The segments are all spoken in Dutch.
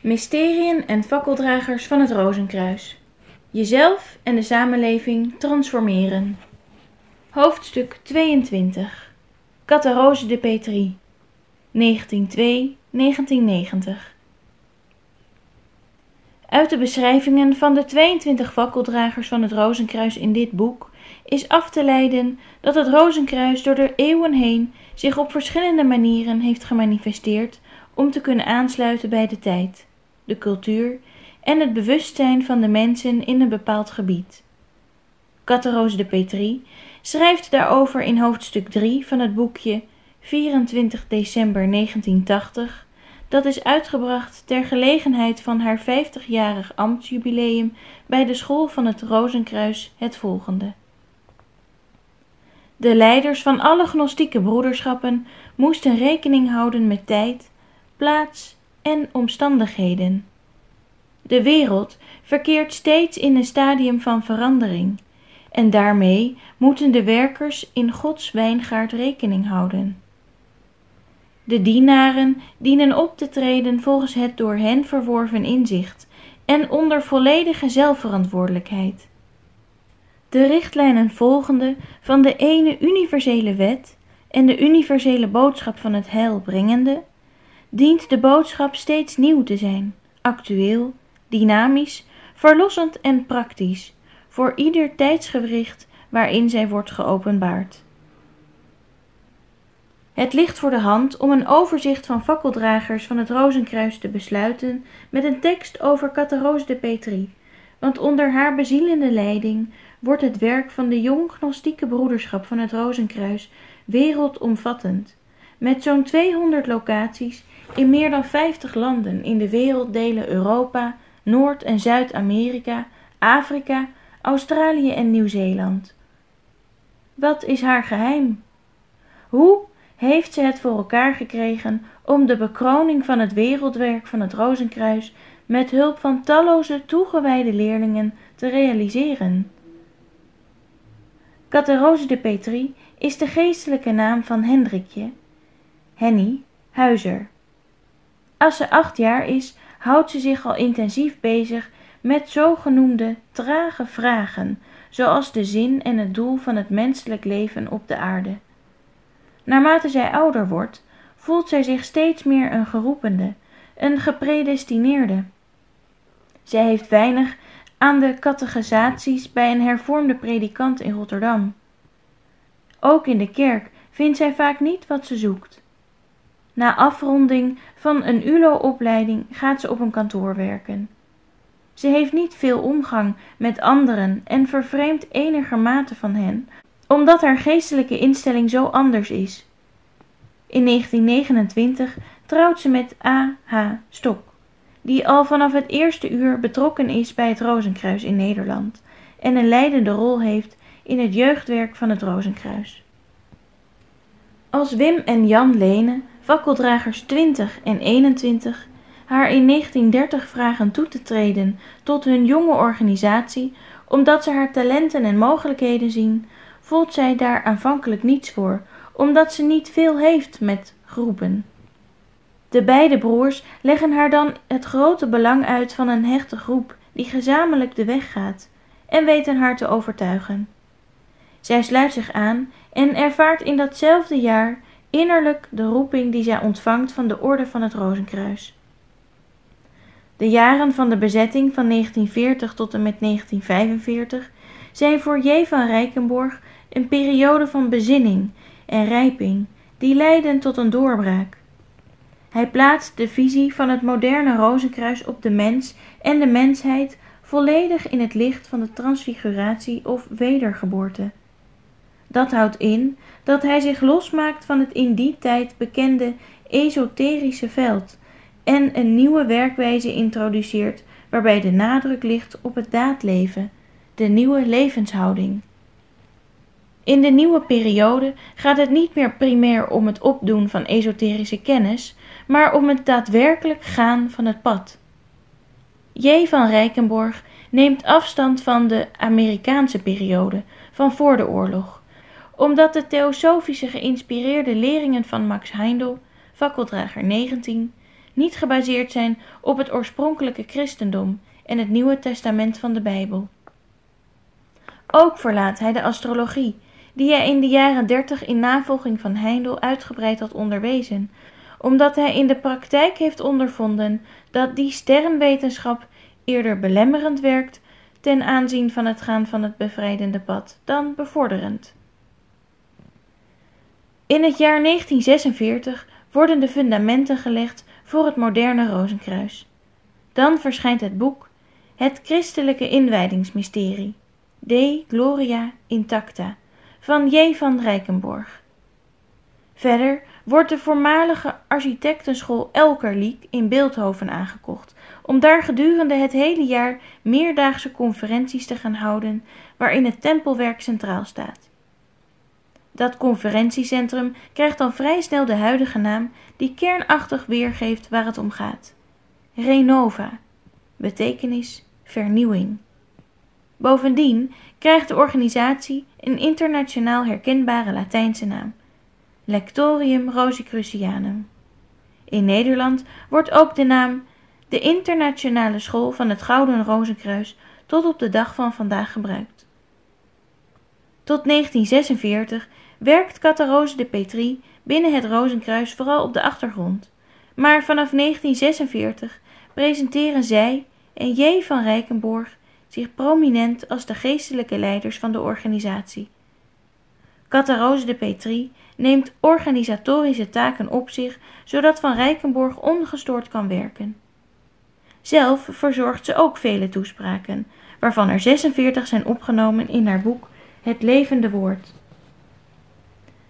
Mysteriën en fakkeldragers van het Rozenkruis. Jezelf en de samenleving transformeren. Hoofdstuk 22. Catarose de Petrie. 1902-1990. Uit de beschrijvingen van de 22 fakkeldragers van het Rozenkruis in dit boek is af te leiden dat het Rozenkruis door de eeuwen heen zich op verschillende manieren heeft gemanifesteerd om te kunnen aansluiten bij de tijd de cultuur en het bewustzijn van de mensen in een bepaald gebied. Catteroos de Petrie schrijft daarover in hoofdstuk 3 van het boekje 24 december 1980, dat is uitgebracht ter gelegenheid van haar 50-jarig ambtsjubileum bij de school van het Rozenkruis het volgende. De leiders van alle gnostieke broederschappen moesten rekening houden met tijd, plaats en omstandigheden. De wereld verkeert steeds in een stadium van verandering, en daarmee moeten de werkers in Gods wijngaard rekening houden. De dienaren dienen op te treden volgens het door hen verworven inzicht en onder volledige zelfverantwoordelijkheid. De richtlijnen volgende van de ene universele wet en de universele boodschap van het heil brengende, dient de boodschap steeds nieuw te zijn, actueel, dynamisch, verlossend en praktisch, voor ieder tijdsgewricht waarin zij wordt geopenbaard. Het ligt voor de hand om een overzicht van fakkeldragers van het Rozenkruis te besluiten met een tekst over Catharose de Petrie, want onder haar bezielende leiding wordt het werk van de jong gnostieke broederschap van het Rozenkruis wereldomvattend, met zo'n 200 locaties in meer dan 50 landen in de werelddelen Europa, Noord- en Zuid-Amerika, Afrika, Australië en Nieuw-Zeeland. Wat is haar geheim? Hoe heeft ze het voor elkaar gekregen om de bekroning van het wereldwerk van het Rozenkruis met hulp van talloze toegewijde leerlingen te realiseren? Catherose de Petrie is de geestelijke naam van Hendrikje, Henny, Huizer. Als ze acht jaar is, houdt ze zich al intensief bezig met zogenoemde trage vragen, zoals de zin en het doel van het menselijk leven op de aarde. Naarmate zij ouder wordt, voelt zij zich steeds meer een geroepende, een gepredestineerde. Zij heeft weinig aan de catechisaties bij een hervormde predikant in Rotterdam. Ook in de kerk vindt zij vaak niet wat ze zoekt. Na afronding van een ULO-opleiding gaat ze op een kantoor werken. Ze heeft niet veel omgang met anderen en vervreemdt enigermate van hen, omdat haar geestelijke instelling zo anders is. In 1929 trouwt ze met A. H. Stok, die al vanaf het eerste uur betrokken is bij het Rozenkruis in Nederland en een leidende rol heeft in het jeugdwerk van het Rozenkruis. Als Wim en Jan Lene fakkeldragers 20 en 21 haar in 1930 vragen toe te treden tot hun jonge organisatie omdat ze haar talenten en mogelijkheden zien, voelt zij daar aanvankelijk niets voor, omdat ze niet veel heeft met groepen. De beide broers leggen haar dan het grote belang uit van een hechte groep die gezamenlijk de weg gaat en weten haar te overtuigen. Zij sluit zich aan en ervaart in datzelfde jaar innerlijk de roeping die zij ontvangt van de Orde van het Rozenkruis. De jaren van de bezetting van 1940 tot en met 1945 zijn voor J. van Rijkenborg een periode van bezinning en rijping die leiden tot een doorbraak. Hij plaatst de visie van het moderne Rozenkruis op de mens en de mensheid volledig in het licht van de transfiguratie of wedergeboorte. Dat houdt in dat hij zich losmaakt van het in die tijd bekende esoterische veld en een nieuwe werkwijze introduceert waarbij de nadruk ligt op het daadleven, de nieuwe levenshouding. In de nieuwe periode gaat het niet meer primair om het opdoen van esoterische kennis, maar om het daadwerkelijk gaan van het pad. J. van Rijkenborg neemt afstand van de Amerikaanse periode van voor de oorlog omdat de theosofische geïnspireerde leringen van Max Heindel, fakkeldrager 19, niet gebaseerd zijn op het oorspronkelijke christendom en het Nieuwe Testament van de Bijbel. Ook verlaat hij de astrologie, die hij in de jaren dertig in navolging van Heindel uitgebreid had onderwezen, omdat hij in de praktijk heeft ondervonden dat die sterrenwetenschap eerder belemmerend werkt ten aanzien van het gaan van het bevrijdende pad dan bevorderend. In het jaar 1946 worden de fundamenten gelegd voor het moderne Rozenkruis. Dan verschijnt het boek Het Christelijke Inwijdingsmysterie, De Gloria Intacta, van J. van Rijkenborg. Verder wordt de voormalige architectenschool Elkerliek in Beeldhoven aangekocht, om daar gedurende het hele jaar meerdaagse conferenties te gaan houden, waarin het tempelwerk centraal staat. Dat conferentiecentrum krijgt dan vrij snel de huidige naam die kernachtig weergeeft waar het om gaat. Renova, betekenis vernieuwing. Bovendien krijgt de organisatie een internationaal herkenbare Latijnse naam, Lectorium Rosicrucianum. In Nederland wordt ook de naam de Internationale School van het Gouden Rozenkruis tot op de dag van vandaag gebruikt. Tot 1946 werkt Catarose de Petrie binnen het Rozenkruis vooral op de achtergrond, maar vanaf 1946 presenteren zij en J. van Rijkenborg zich prominent als de geestelijke leiders van de organisatie. Catarose de Petrie neemt organisatorische taken op zich, zodat Van Rijkenborg ongestoord kan werken. Zelf verzorgt ze ook vele toespraken, waarvan er 46 zijn opgenomen in haar boek Het levende woord.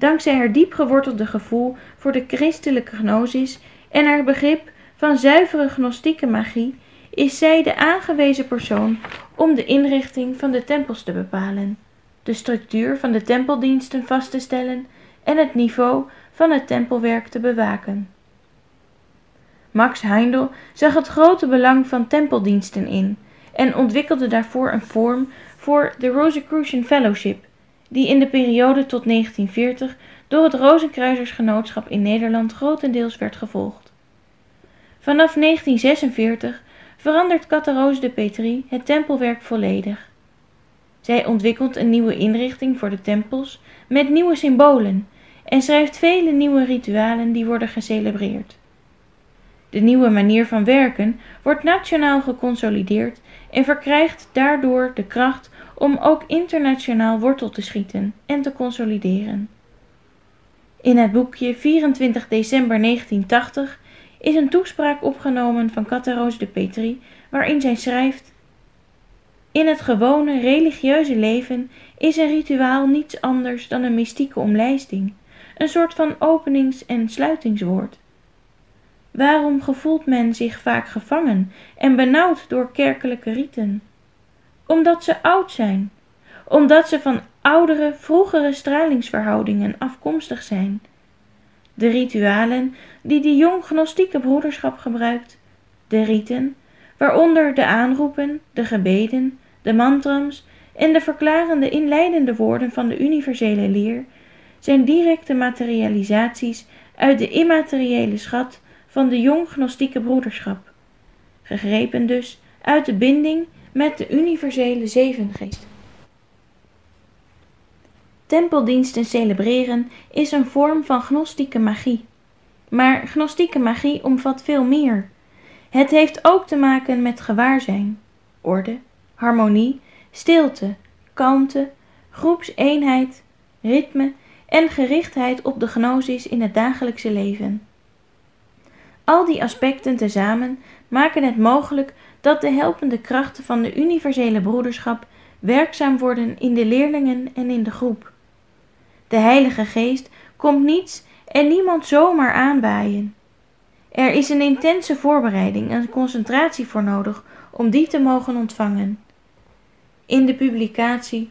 Dankzij haar diep gewortelde gevoel voor de christelijke gnosis en haar begrip van zuivere gnostieke magie is zij de aangewezen persoon om de inrichting van de tempels te bepalen, de structuur van de tempeldiensten vast te stellen en het niveau van het tempelwerk te bewaken. Max Heindel zag het grote belang van tempeldiensten in en ontwikkelde daarvoor een vorm voor de Rosicrucian Fellowship, die in de periode tot 1940 door het Rozenkruisersgenootschap in Nederland grotendeels werd gevolgd. Vanaf 1946 verandert Catarose de Petrie het tempelwerk volledig. Zij ontwikkelt een nieuwe inrichting voor de tempels met nieuwe symbolen en schrijft vele nieuwe ritualen die worden gecelebreerd. De nieuwe manier van werken wordt nationaal geconsolideerd en verkrijgt daardoor de kracht om ook internationaal wortel te schieten en te consolideren. In het boekje 24 december 1980 is een toespraak opgenomen van Cateroos de Petrie, waarin zij schrijft: In het gewone religieuze leven is een rituaal niets anders dan een mystieke omlijsting, een soort van openings- en sluitingswoord. Waarom gevoelt men zich vaak gevangen en benauwd door kerkelijke riten? Omdat ze oud zijn, omdat ze van oudere, vroegere stralingsverhoudingen afkomstig zijn. De ritualen die de jong gnostieke broederschap gebruikt, de riten, waaronder de aanroepen, de gebeden, de mantrams en de verklarende inleidende woorden van de universele leer, zijn directe materialisaties uit de immateriële schat van de jong gnostieke broederschap, gegrepen dus uit de binding met de universele zevengeest. Tempeldiensten celebreren is een vorm van gnostieke magie. Maar gnostieke magie omvat veel meer. Het heeft ook te maken met gewaarzijn, orde, harmonie, stilte, kalmte, groepseenheid, ritme en gerichtheid op de gnosis in het dagelijkse leven. Al die aspecten tezamen maken het mogelijk dat de helpende krachten van de universele broederschap werkzaam worden in de leerlingen en in de groep. De Heilige Geest komt niets en niemand zomaar aanwaaien. Er is een intense voorbereiding en concentratie voor nodig om die te mogen ontvangen. In de publicatie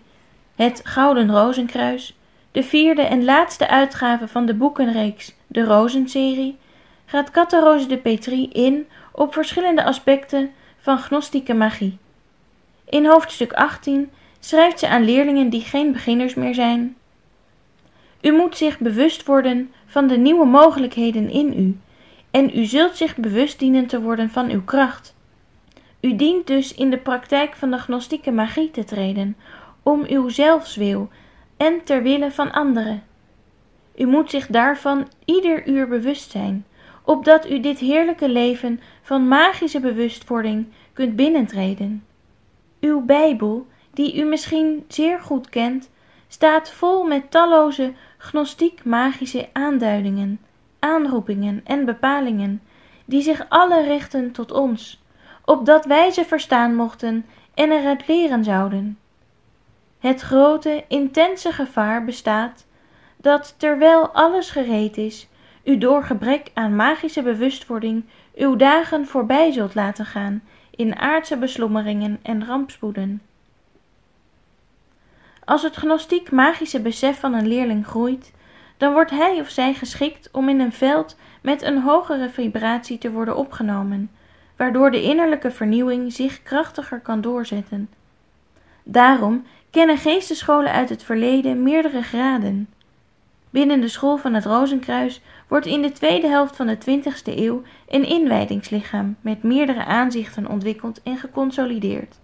Het Gouden Rozenkruis, de vierde en laatste uitgave van de boekenreeks De Rozenserie, gaat Catarose de Petrie in op verschillende aspecten van gnostieke magie. In hoofdstuk 18 schrijft ze aan leerlingen die geen beginners meer zijn. U moet zich bewust worden van de nieuwe mogelijkheden in u en u zult zich bewust dienen te worden van uw kracht. U dient dus in de praktijk van de gnostieke magie te treden, om uw zelfswil en ter wille van anderen. U moet zich daarvan ieder uur bewust zijn, opdat u dit heerlijke leven van magische bewustwording kunt binnentreden. Uw Bijbel, die u misschien zeer goed kent, staat vol met talloze gnostiek-magische aanduidingen, aanroepingen en bepalingen, die zich alle richten tot ons, opdat wij ze verstaan mochten en eruit leren zouden. Het grote, intense gevaar bestaat dat terwijl alles gereed is, u door gebrek aan magische bewustwording uw dagen voorbij zult laten gaan in aardse beslommeringen en rampspoeden. Als het gnostiek magische besef van een leerling groeit, dan wordt hij of zij geschikt om in een veld met een hogere vibratie te worden opgenomen, waardoor de innerlijke vernieuwing zich krachtiger kan doorzetten. Daarom kennen geestescholen uit het verleden meerdere graden. Binnen de school van het Rozenkruis wordt in de tweede helft van de 20e eeuw een inwijdingslichaam met meerdere aanzichten ontwikkeld en geconsolideerd.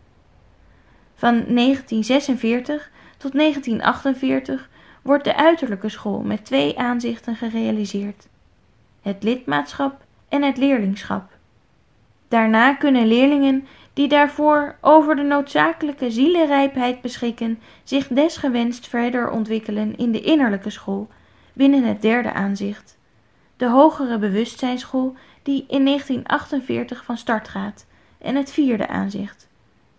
Van 1946 tot 1948 wordt de uiterlijke school met twee aanzichten gerealiseerd: het lidmaatschap en het leerlingschap. Daarna kunnen leerlingen die daarvoor over de noodzakelijke zielenrijpheid beschikken, zich desgewenst verder ontwikkelen in de innerlijke school, binnen het derde aanzicht. De hogere bewustzijnsschool die in 1948 van start gaat, en het vierde aanzicht,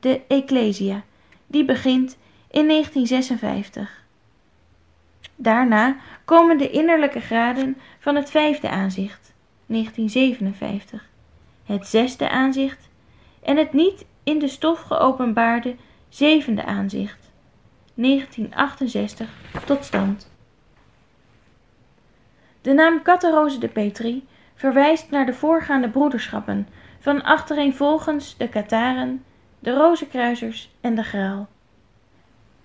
de Ecclesia, die begint in 1956. Daarna komen de innerlijke graden van het vijfde aanzicht, 1957, het zesde aanzicht en het niet in de stof geopenbaarde zevende aanzicht, 1968, tot stand. De naam Kattenroze de Petrie verwijst naar de voorgaande broederschappen van achtereenvolgens de Kataren, de Rozenkruisers en de Graal.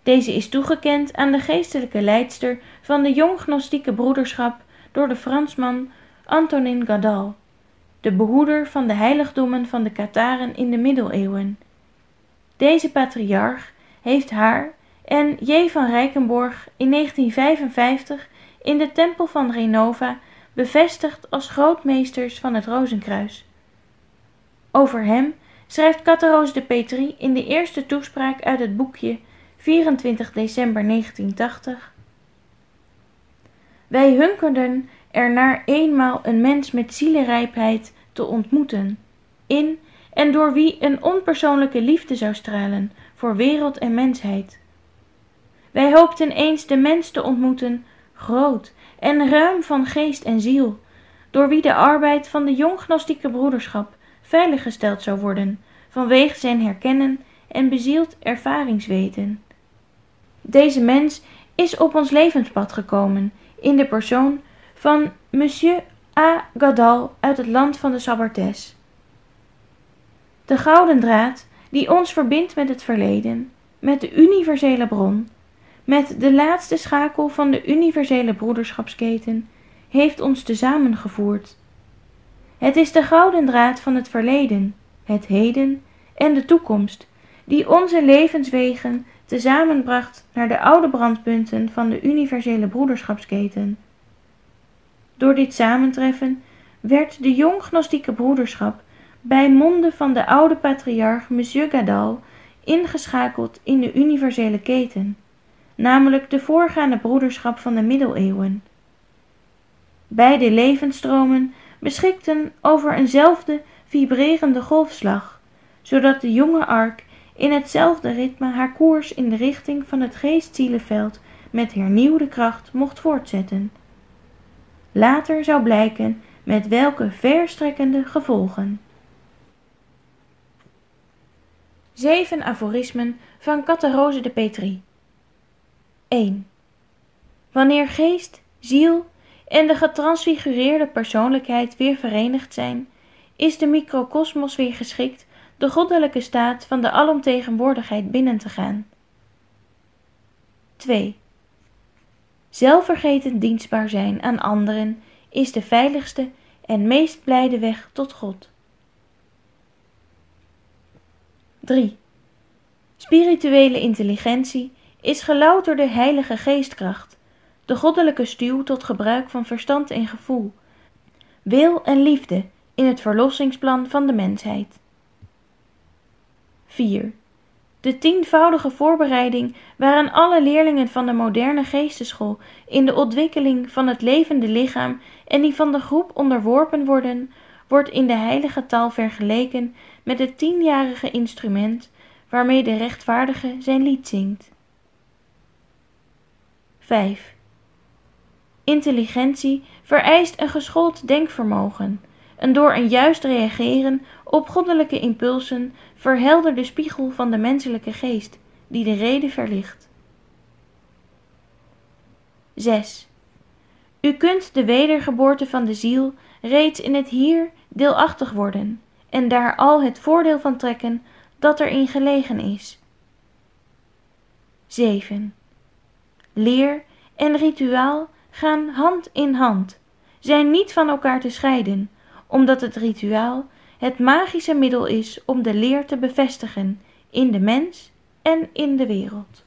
Deze is toegekend aan de geestelijke leidster van de jong-gnostieke broederschap door de Fransman Antonin Gadal, de behoeder van de heiligdommen van de Kataren in de middeleeuwen. Deze patriarch heeft haar en J. van Rijkenborg in 1955 in de tempel van Renova bevestigd als grootmeesters van het Rozenkruis. Over hem schrijft Catteroos de Petrie in de eerste toespraak uit het boekje 24 december 1980. Wij hunkerden er naar eenmaal een mens met zielenrijpheid te ontmoeten, in en door wie een onpersoonlijke liefde zou stralen voor wereld en mensheid. Wij hoopten eens de mens te ontmoeten, groot en ruim van geest en ziel, door wie de arbeid van de jong-gnostieke broederschap veiliggesteld zou worden, vanwege zijn herkennen en bezield ervaringsweten. Deze mens is op ons levenspad gekomen in de persoon van Monsieur A. Gadal uit het land van de Sabbates. De gouden draad die ons verbindt met het verleden, met de universele bron, met de laatste schakel van de universele broederschapsketen, heeft ons tezamengevoerd. Het is de gouden draad van het verleden, het heden en de toekomst, die onze levenswegen tezamenbracht naar de oude brandpunten van de universele broederschapsketen. Door dit samentreffen werd de jong-gnostieke broederschap bij monden van de oude patriarch Monsieur Gadal ingeschakeld in de universele keten, namelijk de voorgaande broederschap van de middeleeuwen. Beide levensstromen beschikten over eenzelfde vibrerende golfslag, zodat de jonge ark in hetzelfde ritme haar koers in de richting van het geestzielenveld met hernieuwde kracht mocht voortzetten. Later zou blijken met welke verstrekkende gevolgen. Zeven aforismen van Catharose de Petrie 1. Wanneer geest, ziel en de getransfigureerde persoonlijkheid weer verenigd zijn, is de microcosmos weer geschikt de goddelijke staat van de alomtegenwoordigheid binnen te gaan. 2. Zelfvergeten dienstbaar zijn aan anderen is de veiligste en meest blijde weg tot God. 3. Spirituele intelligentie is gelouterde heilige geestkracht, de goddelijke stuw tot gebruik van verstand en gevoel, wil en liefde in het verlossingsplan van de mensheid. 4. De tienvoudige voorbereiding waaraan alle leerlingen van de moderne geesteschool in de ontwikkeling van het levende lichaam en die van de groep onderworpen worden, wordt in de heilige taal vergeleken met het tienjarige instrument waarmee de rechtvaardige zijn lied zingt. 5. Intelligentie vereist een geschoold denkvermogen, een door een juist reageren op goddelijke impulsen verhelderde spiegel van de menselijke geest, die de reden verlicht. 6. U kunt de wedergeboorte van de ziel reeds in het hier deelachtig worden en daar al het voordeel van trekken dat erin gelegen is. 7. Leer en rituaal gaan hand in hand, zijn niet van elkaar te scheiden, omdat het rituaal het magische middel is om de leer te bevestigen in de mens en in de wereld.